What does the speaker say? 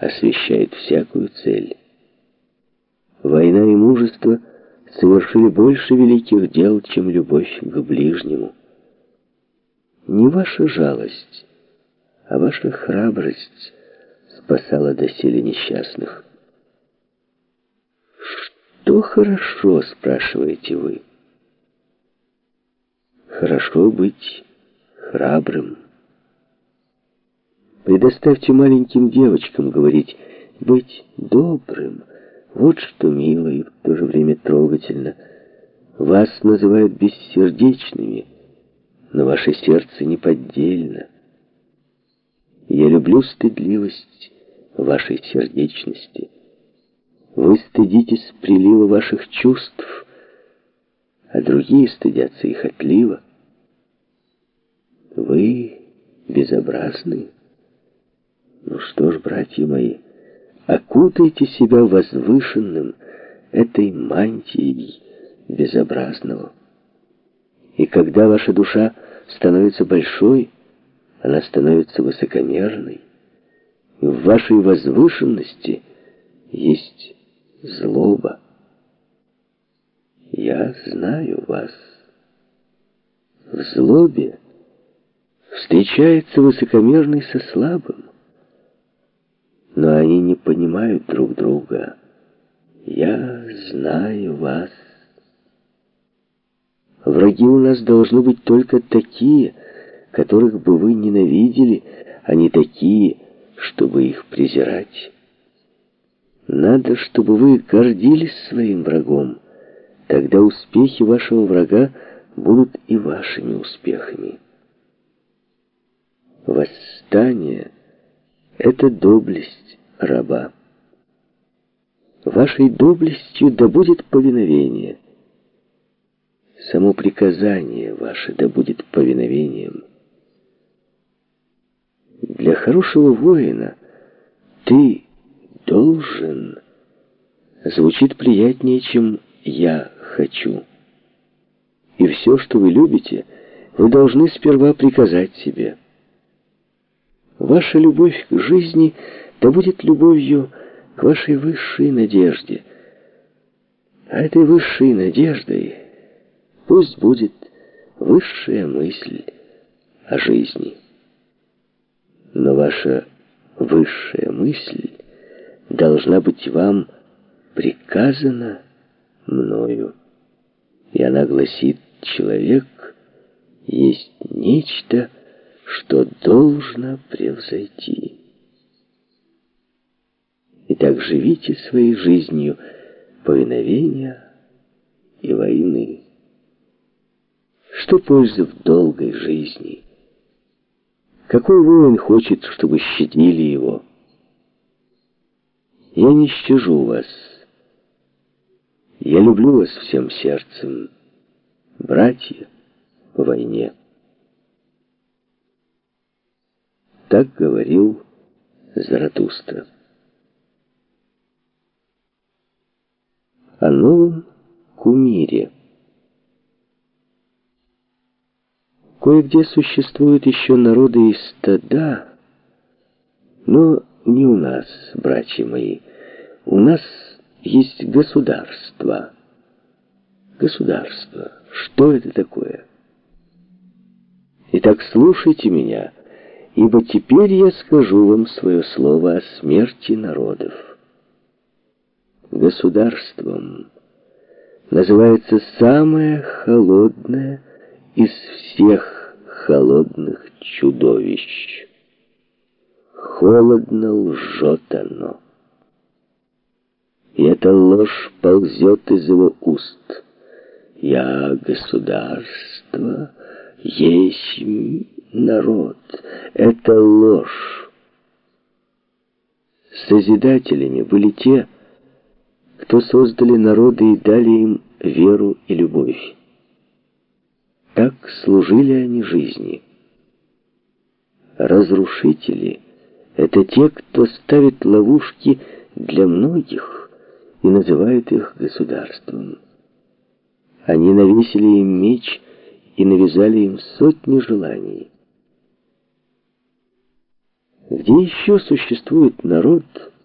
освещает всякую цель. Война и мужество совершили больше великих дел, чем любовь к ближнему. Не ваша жалость, а ваша храбрость спасала доселе несчастных. «Что хорошо?» — спрашиваете вы. «Хорошо быть храбрым». Предоставьте маленьким девочкам говорить «быть добрым». Вот что мило и в то же время трогательно. Вас называют бессердечными, но ваше сердце неподдельно. Я люблю стыдливость вашей сердечности. Вы стыдитесь прилива ваших чувств, а другие стыдятся их отлива. Вы безобразны. Ну что ж, братья мои, окутайте себя возвышенным этой мантией безобразного. И когда ваша душа становится большой, она становится высокомерной. И в вашей возвышенности есть злоба. Я знаю вас. В злобе встречается высокомерный со слабым но они не понимают друг друга. Я знаю вас. Враги у нас должны быть только такие, которых бы вы ненавидели, а не такие, чтобы их презирать. Надо, чтобы вы гордились своим врагом. Тогда успехи вашего врага будут и вашими успехами. Восстание — это доблесть раба. Вашей доблестью да будет повиновение. Само приказание ваше да будет повиновением. Для хорошего воина ты должен звучит приятнее, чем я хочу. И все, что вы любите, вы должны сперва приказать себе. Ваша любовь к жизни — да будет любовью к вашей высшей надежде. А этой высшей надеждой пусть будет высшая мысль о жизни. Но ваша высшая мысль должна быть вам приказана мною. И она гласит, человек есть нечто, что должно превзойти. Итак, живите своей жизнью повиновения и войны. Что пользы в долгой жизни? Какой воин хочет, чтобы щадили его? Я не щажу вас. Я люблю вас всем сердцем, братья по войне. Так говорил Заратустра. о новом кумире. Кое-где существуют еще народы и стада, но не у нас, братья мои. У нас есть государство. Государство. Что это такое? Итак, слушайте меня, ибо теперь я скажу вам свое слово о смерти народов государством называется самое холодное из всех холодных чудовищ. Холодно лжет оно. И эта ложь ползет из его уст. Я государство, есть народ. Это ложь. Созидателями были те, кто создали народы и дали им веру и любовь. Так служили они жизни. Разрушители — это те, кто ставит ловушки для многих и называет их государством. Они навесили им меч и навязали им сотни желаний. Где еще существует народ —